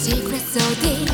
secrets so deep.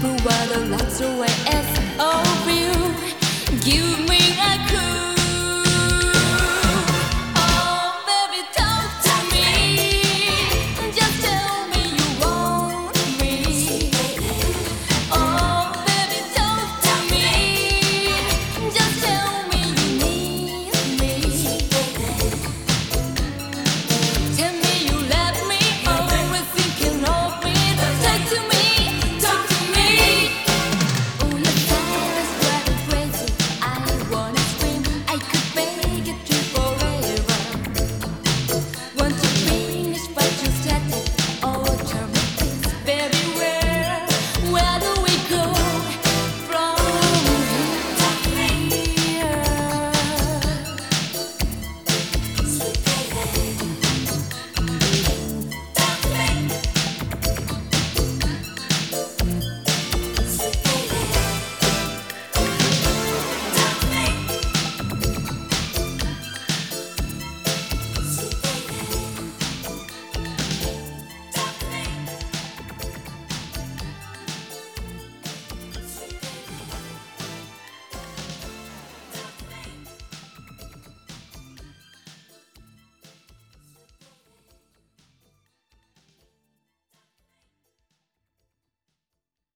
But all the lights away, of oh, you, give